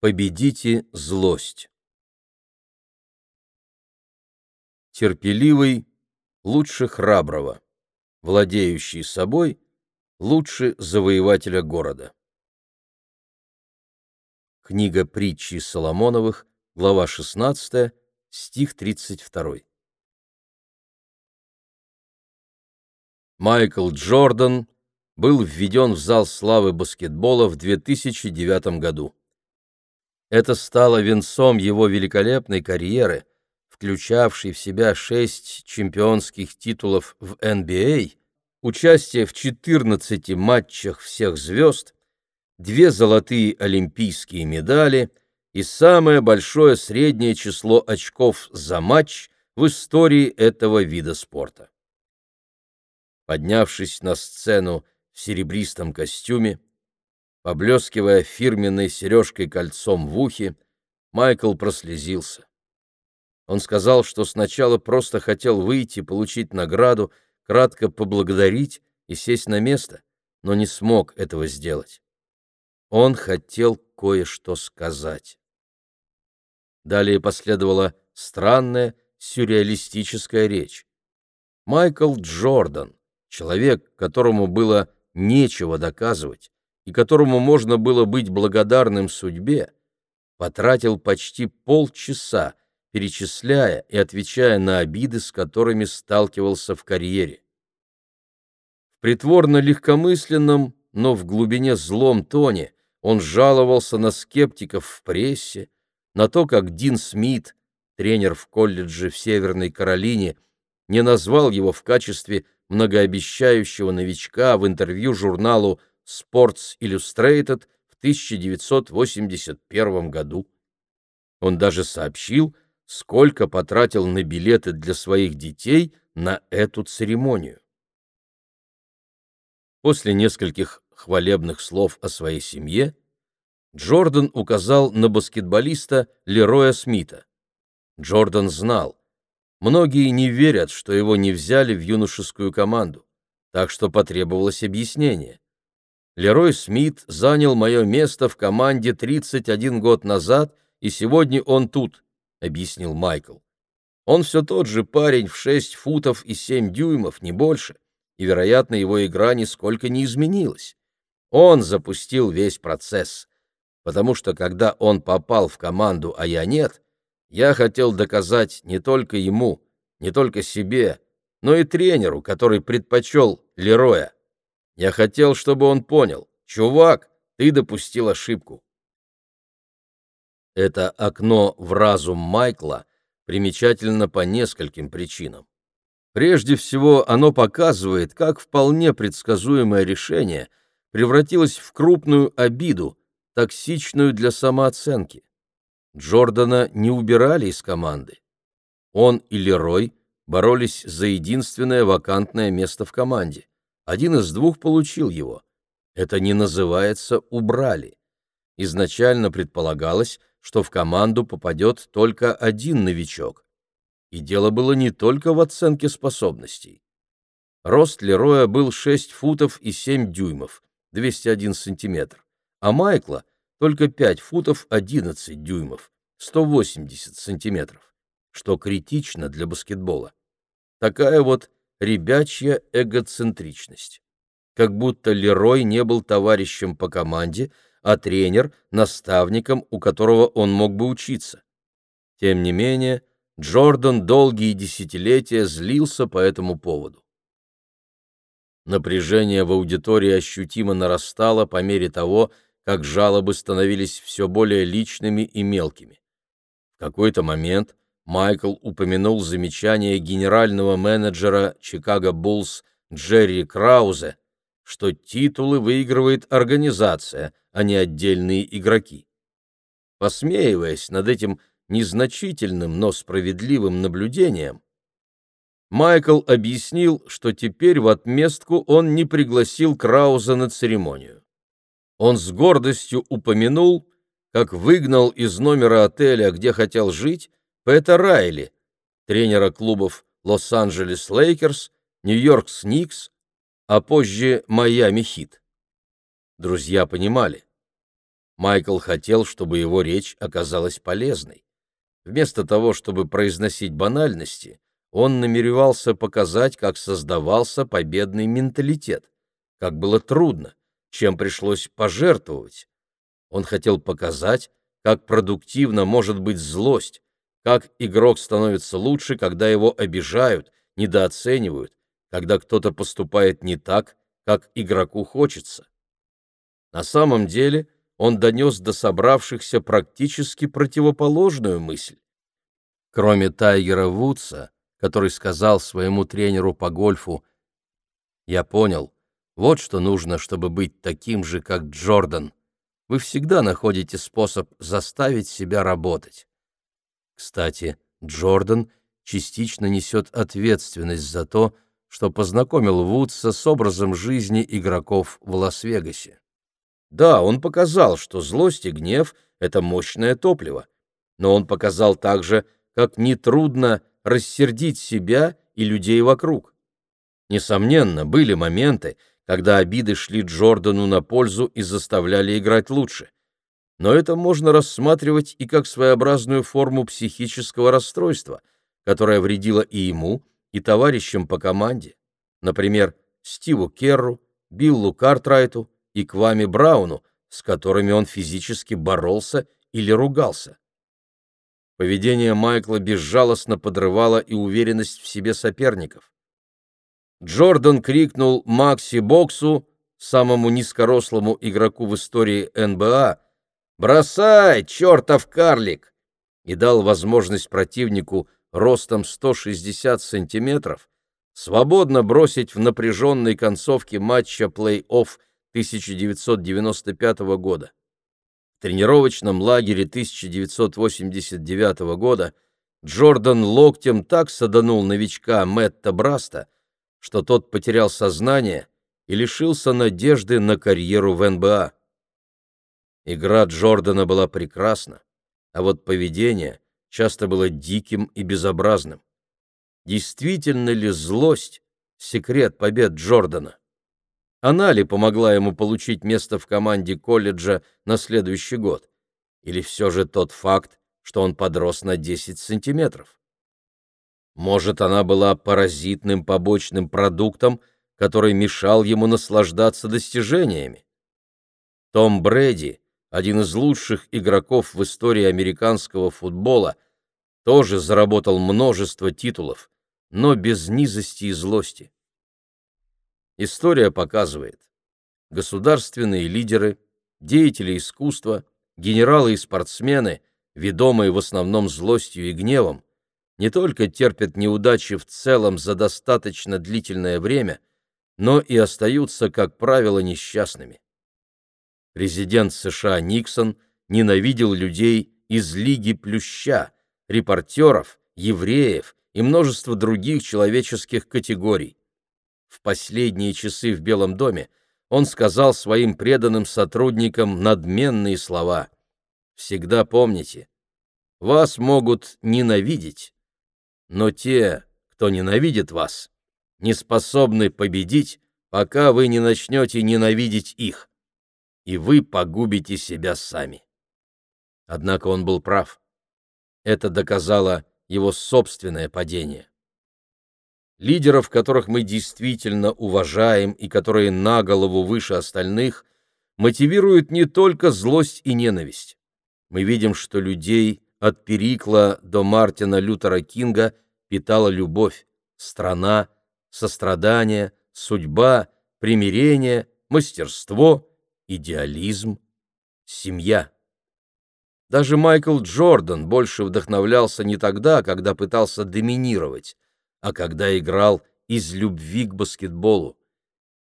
Победите злость. Терпеливый лучше храброго, владеющий собой лучше завоевателя города. Книга притчи Соломоновых, глава 16, стих 32. Майкл Джордан был введен в зал славы баскетбола в 2009 году. Это стало венцом его великолепной карьеры, включавшей в себя шесть чемпионских титулов в NBA, участие в 14 матчах всех звезд, две золотые олимпийские медали и самое большое среднее число очков за матч в истории этого вида спорта. Поднявшись на сцену в серебристом костюме, Поблескивая фирменной сережкой-кольцом в ухе, Майкл прослезился. Он сказал, что сначала просто хотел выйти, получить награду, кратко поблагодарить и сесть на место, но не смог этого сделать. Он хотел кое-что сказать. Далее последовала странная, сюрреалистическая речь. Майкл Джордан, человек, которому было нечего доказывать, и которому можно было быть благодарным судьбе, потратил почти полчаса, перечисляя и отвечая на обиды, с которыми сталкивался в карьере. В притворно-легкомысленном, но в глубине злом тоне он жаловался на скептиков в прессе, на то, как Дин Смит, тренер в колледже в Северной Каролине, не назвал его в качестве многообещающего новичка в интервью журналу Sports Illustrated в 1981 году. Он даже сообщил, сколько потратил на билеты для своих детей на эту церемонию. После нескольких хвалебных слов о своей семье Джордан указал на баскетболиста Лероя Смита. Джордан знал, многие не верят, что его не взяли в юношескую команду, так что потребовалось объяснение. Лерой Смит занял мое место в команде 31 год назад, и сегодня он тут, — объяснил Майкл. Он все тот же парень в 6 футов и 7 дюймов, не больше, и, вероятно, его игра нисколько не изменилась. Он запустил весь процесс, потому что, когда он попал в команду, а я нет, я хотел доказать не только ему, не только себе, но и тренеру, который предпочел Лероя. Я хотел, чтобы он понял. Чувак, ты допустил ошибку. Это окно в разум Майкла примечательно по нескольким причинам. Прежде всего, оно показывает, как вполне предсказуемое решение превратилось в крупную обиду, токсичную для самооценки. Джордана не убирали из команды. Он и Лерой боролись за единственное вакантное место в команде. Один из двух получил его. Это не называется «убрали». Изначально предполагалось, что в команду попадет только один новичок. И дело было не только в оценке способностей. Рост Лероя был 6 футов и 7 дюймов, 201 сантиметр, а Майкла только 5 футов 11 дюймов, 180 сантиметров, что критично для баскетбола. Такая вот ребячья эгоцентричность. Как будто Лерой не был товарищем по команде, а тренер — наставником, у которого он мог бы учиться. Тем не менее, Джордан долгие десятилетия злился по этому поводу. Напряжение в аудитории ощутимо нарастало по мере того, как жалобы становились все более личными и мелкими. В какой-то момент Майкл упомянул замечание генерального менеджера Чикаго Буллс Джерри Краузе, что титулы выигрывает организация, а не отдельные игроки. Посмеиваясь над этим незначительным, но справедливым наблюдением, Майкл объяснил, что теперь в отместку он не пригласил Крауза на церемонию. Он с гордостью упомянул, как выгнал из номера отеля, где хотел жить, Пэта Райли, тренера клубов Лос-Анджелес Лейкерс, Нью-Йорк Никс, а позже Майами Хит. Друзья понимали, Майкл хотел, чтобы его речь оказалась полезной. Вместо того, чтобы произносить банальности, он намеревался показать, как создавался победный менталитет, как было трудно, чем пришлось пожертвовать. Он хотел показать, как продуктивно может быть злость, как игрок становится лучше, когда его обижают, недооценивают, когда кто-то поступает не так, как игроку хочется. На самом деле он донес до собравшихся практически противоположную мысль. Кроме Тайгера Вудса, который сказал своему тренеру по гольфу «Я понял, вот что нужно, чтобы быть таким же, как Джордан. Вы всегда находите способ заставить себя работать». Кстати, Джордан частично несет ответственность за то, что познакомил Вудса с образом жизни игроков в Лас-Вегасе. Да, он показал, что злость и гнев — это мощное топливо, но он показал также, как нетрудно рассердить себя и людей вокруг. Несомненно, были моменты, когда обиды шли Джордану на пользу и заставляли играть лучше. Но это можно рассматривать и как своеобразную форму психического расстройства, которое вредило и ему, и товарищам по команде, например, Стиву Керру, Биллу Картрайту и Квами Брауну, с которыми он физически боролся или ругался. Поведение Майкла безжалостно подрывало и уверенность в себе соперников. Джордан крикнул Макси Боксу, самому низкорослому игроку в истории НБА, «Бросай, чертов карлик!» и дал возможность противнику ростом 160 сантиметров свободно бросить в напряженной концовке матча плей-офф 1995 года тренировочном лагере 1989 года Джордан локтем так саданул новичка Мэтта Браста, что тот потерял сознание и лишился надежды на карьеру в НБА. Игра Джордана была прекрасна, а вот поведение часто было диким и безобразным. Действительно ли злость — секрет побед Джордана? Она ли помогла ему получить место в команде колледжа на следующий год? Или все же тот факт, что он подрос на 10 сантиметров? Может, она была паразитным побочным продуктом, который мешал ему наслаждаться достижениями? Том Брэди, один из лучших игроков в истории американского футбола, тоже заработал множество титулов, но без низости и злости. История показывает, государственные лидеры, деятели искусства, генералы и спортсмены, ведомые в основном злостью и гневом, не только терпят неудачи в целом за достаточно длительное время, но и остаются, как правило, несчастными. Президент США Никсон ненавидел людей из Лиги Плюща, репортеров, евреев и множество других человеческих категорий. В последние часы в Белом доме он сказал своим преданным сотрудникам надменные слова. «Всегда помните, вас могут ненавидеть, но те, кто ненавидит вас, не способны победить, пока вы не начнете ненавидеть их, и вы погубите себя сами». Однако он был прав. Это доказало его собственное падение лидеров, которых мы действительно уважаем и которые на голову выше остальных, мотивируют не только злость и ненависть. Мы видим, что людей от Перикла до Мартина Лютера Кинга питала любовь, страна, сострадание, судьба, примирение, мастерство, идеализм, семья. Даже Майкл Джордан больше вдохновлялся не тогда, когда пытался доминировать, а когда играл из любви к баскетболу.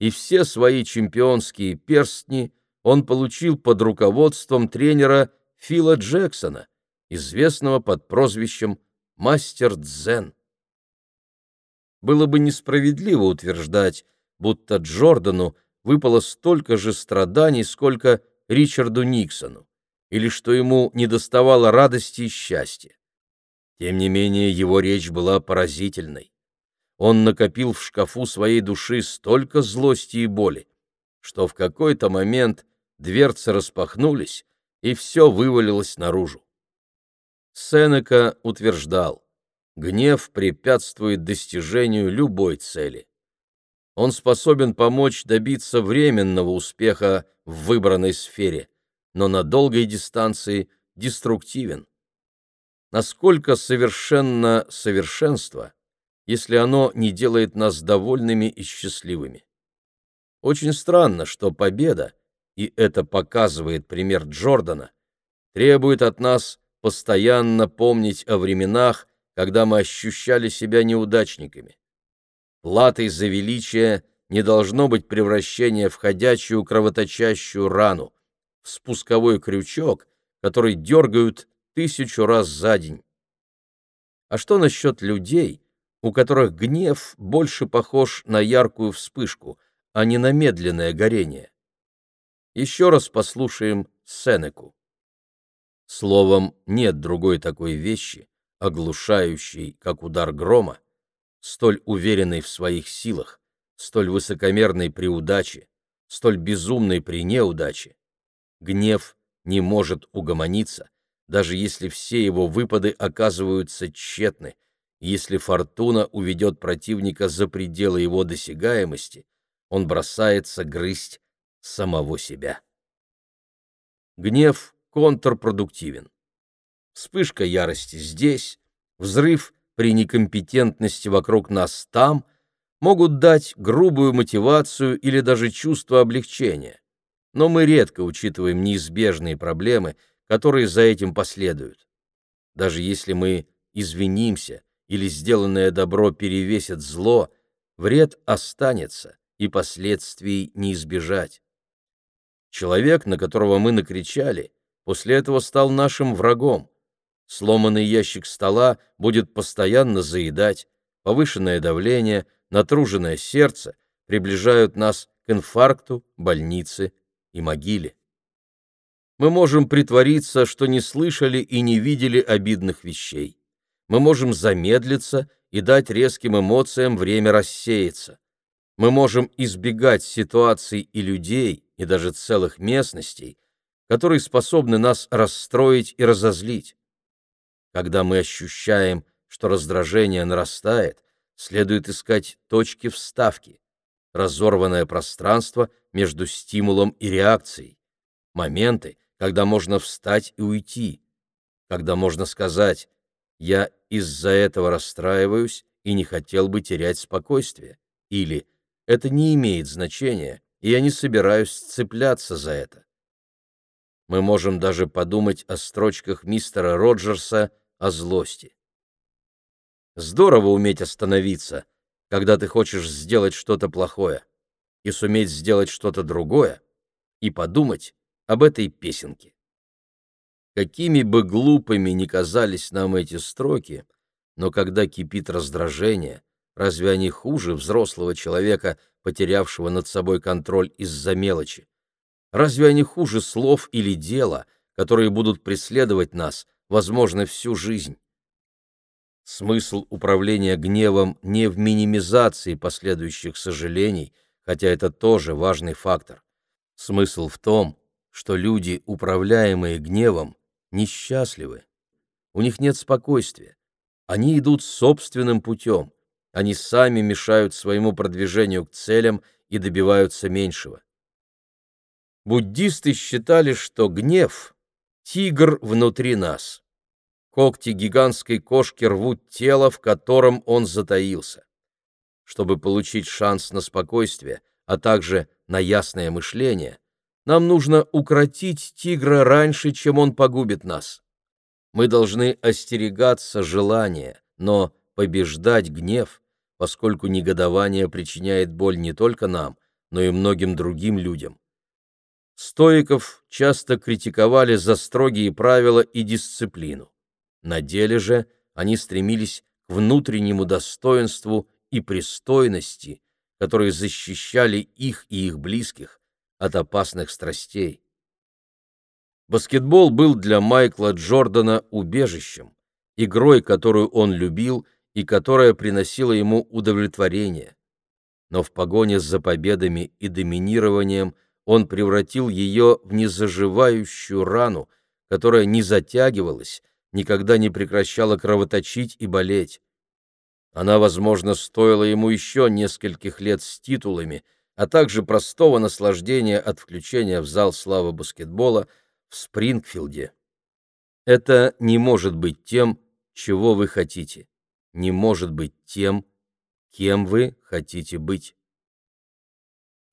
И все свои чемпионские перстни он получил под руководством тренера Фила Джексона, известного под прозвищем «Мастер Дзен». Было бы несправедливо утверждать, будто Джордану выпало столько же страданий, сколько Ричарду Никсону, или что ему недоставало радости и счастья. Тем не менее, его речь была поразительной. Он накопил в шкафу своей души столько злости и боли, что в какой-то момент дверцы распахнулись, и все вывалилось наружу. Сенека утверждал, гнев препятствует достижению любой цели. Он способен помочь добиться временного успеха в выбранной сфере, но на долгой дистанции деструктивен. Насколько совершенно совершенство, если оно не делает нас довольными и счастливыми? Очень странно, что победа, и это показывает пример Джордана, требует от нас постоянно помнить о временах, когда мы ощущали себя неудачниками. Платой за величие не должно быть превращение в ходячую кровоточащую рану, в спусковой крючок, который дергают тысячу раз за день. А что насчет людей, у которых гнев больше похож на яркую вспышку, а не на медленное горение? Еще раз послушаем Сенеку. Словом, нет другой такой вещи, оглушающей, как удар грома, столь уверенной в своих силах, столь высокомерной при удаче, столь безумной при неудаче. Гнев не может угомониться, даже если все его выпады оказываются тщетны, если фортуна уведет противника за пределы его досягаемости, он бросается грызть самого себя. Гнев контрпродуктивен. Вспышка ярости здесь, взрыв при некомпетентности вокруг нас там могут дать грубую мотивацию или даже чувство облегчения. Но мы редко учитываем неизбежные проблемы, которые за этим последуют. Даже если мы извинимся или сделанное добро перевесит зло, вред останется, и последствий не избежать. Человек, на которого мы накричали, после этого стал нашим врагом. Сломанный ящик стола будет постоянно заедать, повышенное давление, натруженное сердце приближают нас к инфаркту, больнице и могиле. Мы можем притвориться, что не слышали и не видели обидных вещей. Мы можем замедлиться и дать резким эмоциям время рассеяться. Мы можем избегать ситуаций и людей, и даже целых местностей, которые способны нас расстроить и разозлить. Когда мы ощущаем, что раздражение нарастает, следует искать точки вставки, разорванное пространство между стимулом и реакцией, моменты, когда можно встать и уйти, когда можно сказать «я из-за этого расстраиваюсь и не хотел бы терять спокойствие» или «это не имеет значения, и я не собираюсь цепляться за это». Мы можем даже подумать о строчках мистера Роджерса о злости. Здорово уметь остановиться, когда ты хочешь сделать что-то плохое, и суметь сделать что-то другое, и подумать об этой песенке. Какими бы глупыми ни казались нам эти строки, но когда кипит раздражение, разве они хуже взрослого человека, потерявшего над собой контроль из-за мелочи? Разве они хуже слов или дела, которые будут преследовать нас, возможно, всю жизнь. Смысл управления гневом не в минимизации последующих сожалений, хотя это тоже важный фактор. Смысл в том, что люди, управляемые гневом, несчастливы. У них нет спокойствия. Они идут собственным путем. Они сами мешают своему продвижению к целям и добиваются меньшего. Буддисты считали, что гнев Тигр внутри нас. Когти гигантской кошки рвут тело, в котором он затаился. Чтобы получить шанс на спокойствие, а также на ясное мышление, нам нужно укротить тигра раньше, чем он погубит нас. Мы должны остерегаться желания, но побеждать гнев, поскольку негодование причиняет боль не только нам, но и многим другим людям. Стоиков часто критиковали за строгие правила и дисциплину. На деле же они стремились к внутреннему достоинству и пристойности, которые защищали их и их близких от опасных страстей. Баскетбол был для Майкла Джордана убежищем, игрой, которую он любил и которая приносила ему удовлетворение. Но в погоне за победами и доминированием он превратил ее в незаживающую рану, которая не затягивалась, никогда не прекращала кровоточить и болеть. Она, возможно, стоила ему еще нескольких лет с титулами, а также простого наслаждения от включения в зал славы баскетбола в Спрингфилде. Это не может быть тем, чего вы хотите, не может быть тем, кем вы хотите быть.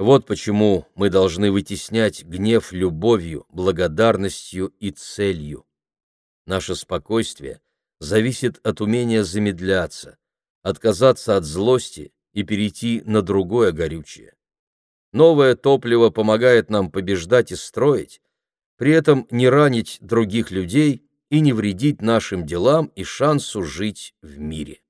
Вот почему мы должны вытеснять гнев любовью, благодарностью и целью. Наше спокойствие зависит от умения замедляться, отказаться от злости и перейти на другое горючее. Новое топливо помогает нам побеждать и строить, при этом не ранить других людей и не вредить нашим делам и шансу жить в мире.